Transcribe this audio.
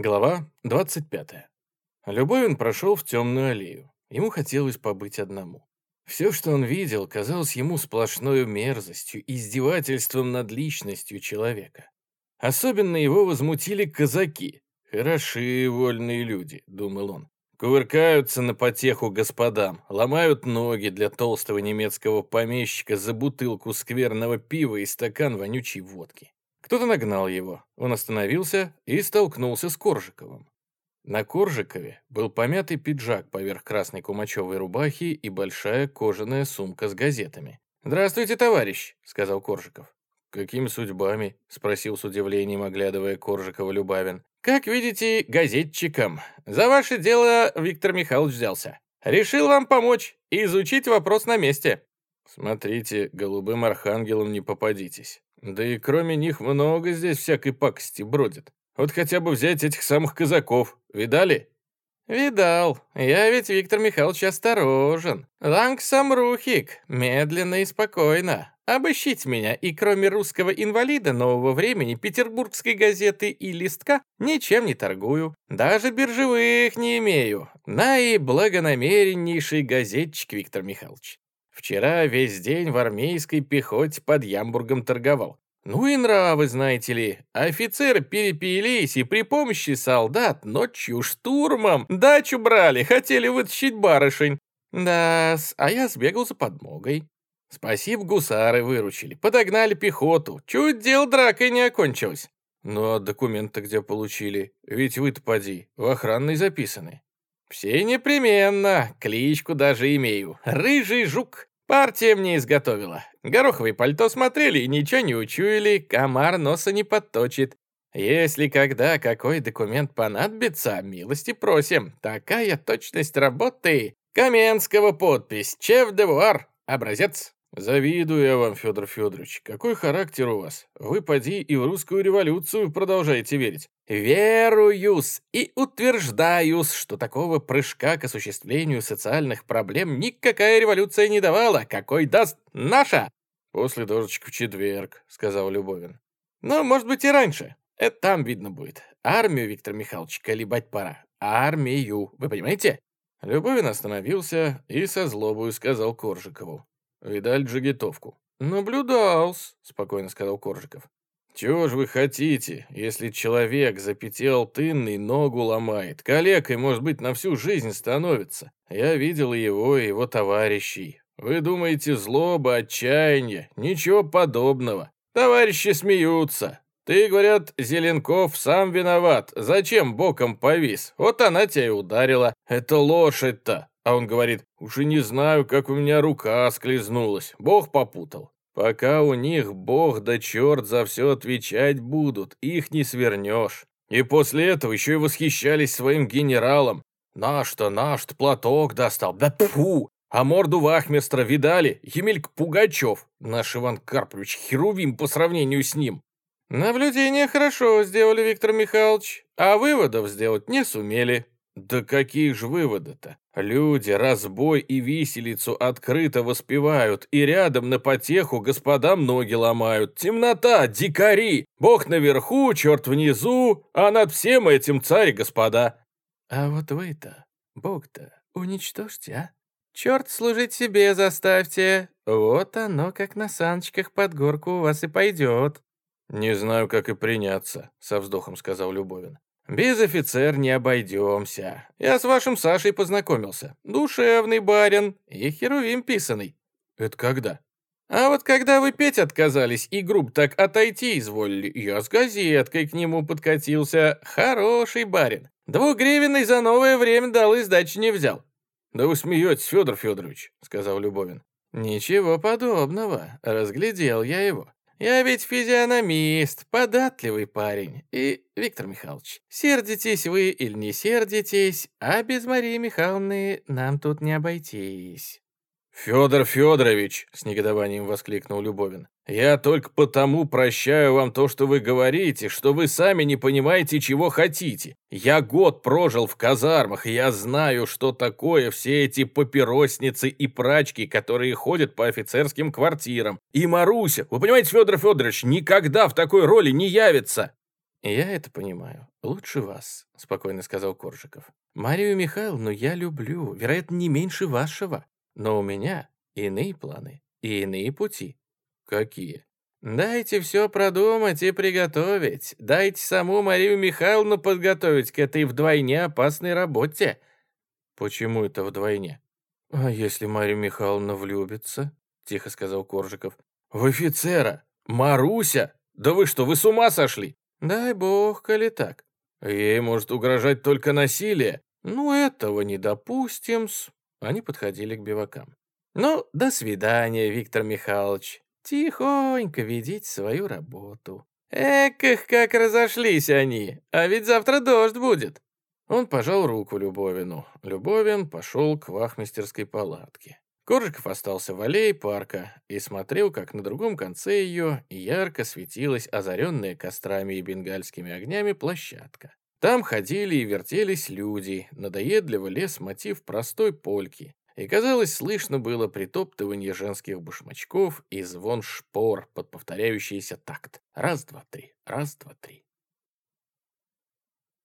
Глава 25. Любовин прошел в темную аллею. Ему хотелось побыть одному. Все, что он видел, казалось ему сплошной мерзостью, издевательством над личностью человека. Особенно его возмутили казаки. «Хороши вольные люди», — думал он. Кувыркаются на потеху господам, ломают ноги для толстого немецкого помещика за бутылку скверного пива и стакан вонючей водки. Кто-то нагнал его. Он остановился и столкнулся с Коржиковым. На Коржикове был помятый пиджак поверх красной кумачевой рубахи и большая кожаная сумка с газетами. «Здравствуйте, товарищ», — сказал Коржиков. «Какими судьбами?» — спросил с удивлением, оглядывая Коржикова Любавин. «Как видите, газетчиком. За ваше дело Виктор Михайлович взялся. Решил вам помочь и изучить вопрос на месте». «Смотрите, голубым архангелом не попадитесь. Да и кроме них много здесь всякой пакости бродит. Вот хотя бы взять этих самых казаков. Видали? «Видал. Я ведь, Виктор Михайлович, осторожен. Лангсам рухик, медленно и спокойно. Обыщите меня, и кроме русского инвалида нового времени, петербургской газеты и листка, ничем не торгую. Даже биржевых не имею. Наиблагонамереннейший газетчик, Виктор Михайлович. Вчера весь день в армейской пехоте под Ямбургом торговал. Ну и нравы, знаете ли. Офицеры перепились и при помощи солдат ночью штурмом дачу брали, хотели вытащить барышень. да а я сбегал за подмогой. Спасибо, гусары выручили, подогнали пехоту. Чуть дело дракой не окончилось. Ну а документы где получили? Ведь вы-то поди, в охранной записаны. Все непременно, кличку даже имею. Рыжий жук. Партия мне изготовила. Гороховое пальто смотрели и ничего не учуяли, комар носа не подточит. Если когда какой документ понадобится, милости просим. Такая точность работы. Каменского подпись, чеф де вуар, образец. Завидую я вам, Федор Федорович. Какой характер у вас? Вы поди и в русскую революцию продолжаете верить. Веруюсь и утверждаюсь, что такого прыжка к осуществлению социальных проблем никакая революция не давала, какой даст наша. После дождичка в четверг, сказал Любовин. Ну, может быть, и раньше. Это там видно будет. Армию, Виктор Михайлович, колебать пора. Армию, вы понимаете? Любовин остановился и со злобою сказал Коржикову. «Видали джигитовку?» «Наблюдался», — спокойно сказал Коржиков. «Чего ж вы хотите, если человек запятел тынный ногу ломает, калекой, может быть, на всю жизнь становится? Я видел его и его товарищей. Вы думаете, злоба, отчаяние? Ничего подобного. Товарищи смеются. Ты, говорят, Зеленков сам виноват. Зачем боком повис? Вот она тебя и ударила. Это лошадь-то. А он говорит, уж и не знаю, как у меня рука склизнулась. Бог попутал. Пока у них бог да черт за все отвечать будут, их не свернешь. И после этого еще и восхищались своим генералом. Наш-то, наш-то платок достал. Да тьфу! А морду вахмистра видали? Емельк Пугачев. Наш Иван Карпович Херувим по сравнению с ним. Наблюдение хорошо сделали, Виктор Михайлович, а выводов сделать не сумели. Да какие же выводы-то? Люди разбой и виселицу открыто воспевают, и рядом на потеху господам ноги ломают. Темнота, дикари, бог наверху, черт внизу, а над всем этим царь господа. А вот вы-то, бог-то, уничтожьте, а? Черт служить себе заставьте. Вот оно, как на саночках под горку у вас и пойдет. «Не знаю, как и приняться», — со вздохом сказал Любовин. «Без офицер не обойдемся. Я с вашим Сашей познакомился. Душевный барин и херувим писаный». «Это когда?» «А вот когда вы петь отказались и груб так отойти изволили, я с газеткой к нему подкатился. Хороший барин. Двугривенный за новое время дал и сдачи не взял». «Да вы смеетесь, Федор Федорович», — сказал Любовин. «Ничего подобного. Разглядел я его. Я ведь физиономист, податливый парень. И, Виктор Михайлович, сердитесь вы или не сердитесь, а без Марии Михайловны нам тут не обойтись». «Федор Федорович!» — с негодованием воскликнул Любовин. «Я только потому прощаю вам то, что вы говорите, что вы сами не понимаете, чего хотите. Я год прожил в казармах, и я знаю, что такое все эти папиросницы и прачки, которые ходят по офицерским квартирам. И Маруся, вы понимаете, Федор Федорович, никогда в такой роли не явится!» «Я это понимаю. Лучше вас», — спокойно сказал Коржиков. «Марию Михайловну я люблю, вероятно, не меньше вашего. Но у меня иные планы и иные пути». «Какие?» «Дайте все продумать и приготовить. Дайте саму Марию Михайловну подготовить к этой вдвойне опасной работе». «Почему это вдвойне?» «А если Мария Михайловна влюбится?» — тихо сказал Коржиков. «В офицера! Маруся! Да вы что, вы с ума сошли?» «Дай бог, коли так. Ей может угрожать только насилие. Ну, этого не допустим-с». Они подходили к бивакам. «Ну, до свидания, Виктор Михайлович. Тихонько ведите свою работу. Эх, как разошлись они, а ведь завтра дождь будет». Он пожал руку Любовину. Любовин пошел к вахмистерской палатке. Коржиков остался в аллее парка и смотрел, как на другом конце ее ярко светилась озаренная кострами и бенгальскими огнями площадка. Там ходили и вертелись люди, надоедливо лес мотив простой польки, и, казалось, слышно было притоптывание женских башмачков и звон шпор под повторяющийся такт. Раз, два,